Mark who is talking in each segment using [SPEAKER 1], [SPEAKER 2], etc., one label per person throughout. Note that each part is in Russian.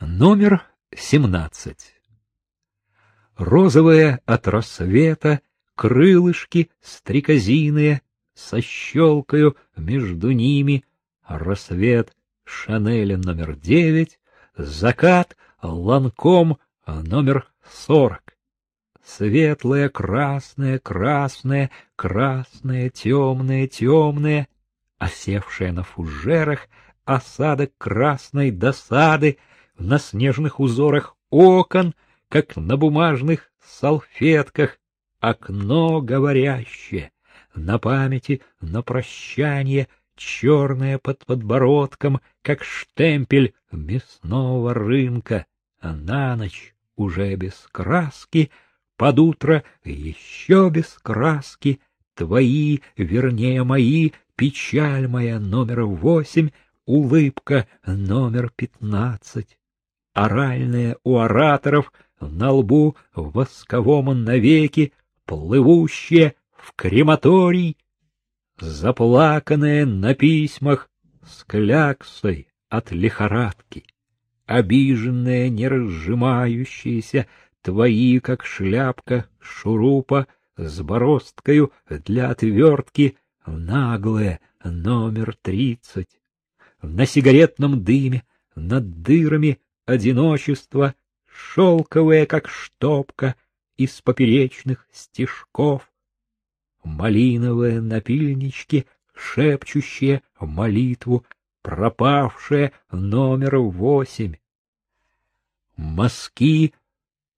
[SPEAKER 1] Номер семнадцать. Розовые от рассвета крылышки стрекозиные со щелкою между ними, рассвет Шанеля номер девять, закат Ланком номер сорок. Светлое, красное, красное, красное, темное, темное, осевшее на фужерах, осадок красной досады — на снежных узорах окон, как на бумажных салфетках, окно говорящее, на памяти, на прощание, черное под подбородком, как штемпель мясного рынка, а на ночь уже без краски, под утро еще без краски, твои, вернее мои, печаль моя номер восемь, улыбка номер пятнадцать оральное у ораторов, на лбу восковом навеки, плывущее в крематорий, заплаканное на письмах с кляксой от лихорадки, обиженное, не разжимающееся, твои, как шляпка шурупа, с бороздкою для отвертки, наглое, номер тридцать. На сигаретном дыме, над дырами одиночество, шелковое, как штопка, из поперечных стежков, малиновые напильнички, шепчущие молитву, пропавшие номер восемь, мазки,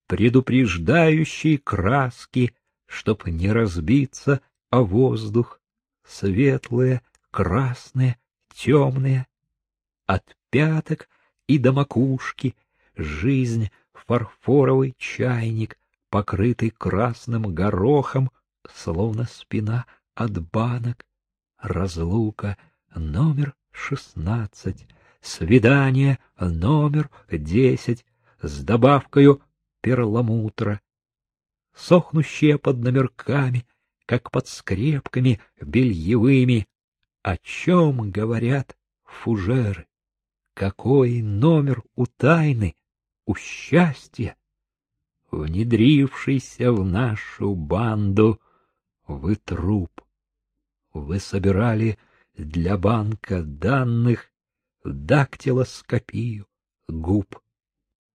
[SPEAKER 1] предупреждающие краски, чтоб не разбиться о воздух, светлые, красные, темные, от пяток и до макушки, жизнь — фарфоровый чайник, покрытый красным горохом, словно спина от банок, разлука номер шестнадцать, свидание номер десять с добавкою перламутра, сохнущие под номерками, как под скрепками бельевыми, о чем говорят фужеры. Какой номер у тайны, у счастья, внедрившийся в нашу банду, вы труп. Вы собирали для банка данных дактилоскопию губ